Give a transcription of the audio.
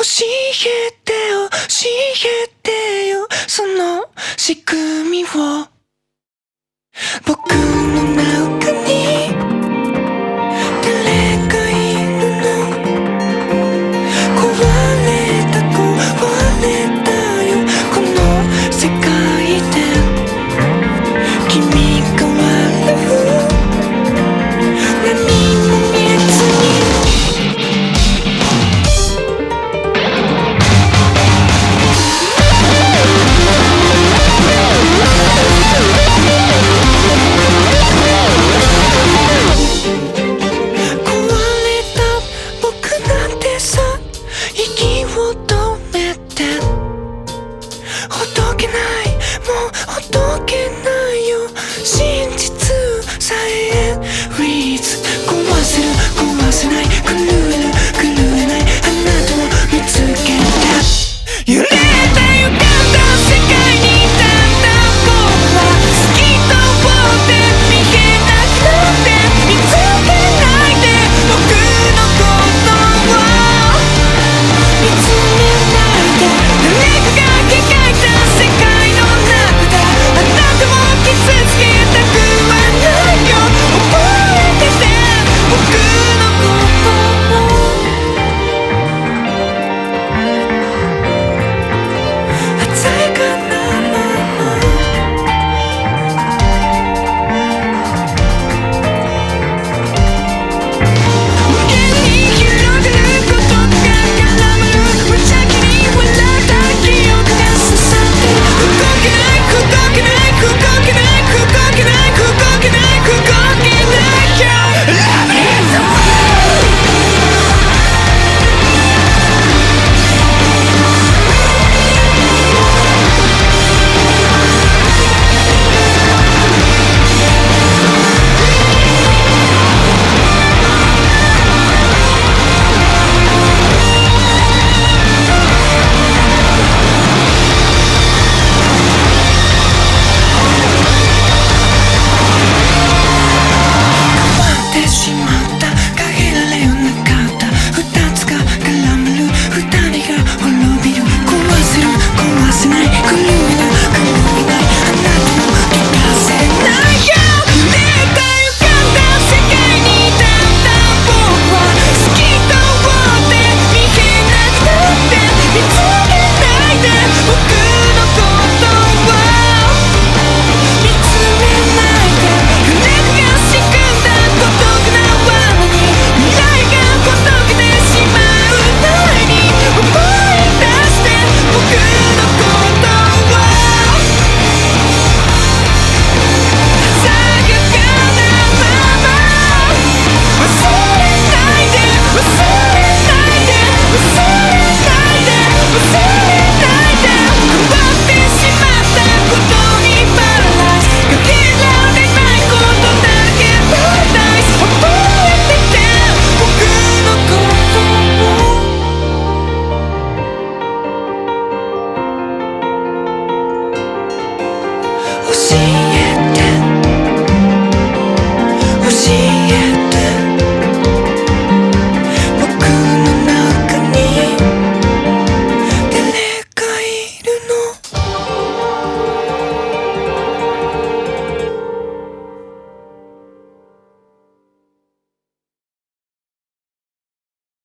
教えてよ教えてよその仕組みを。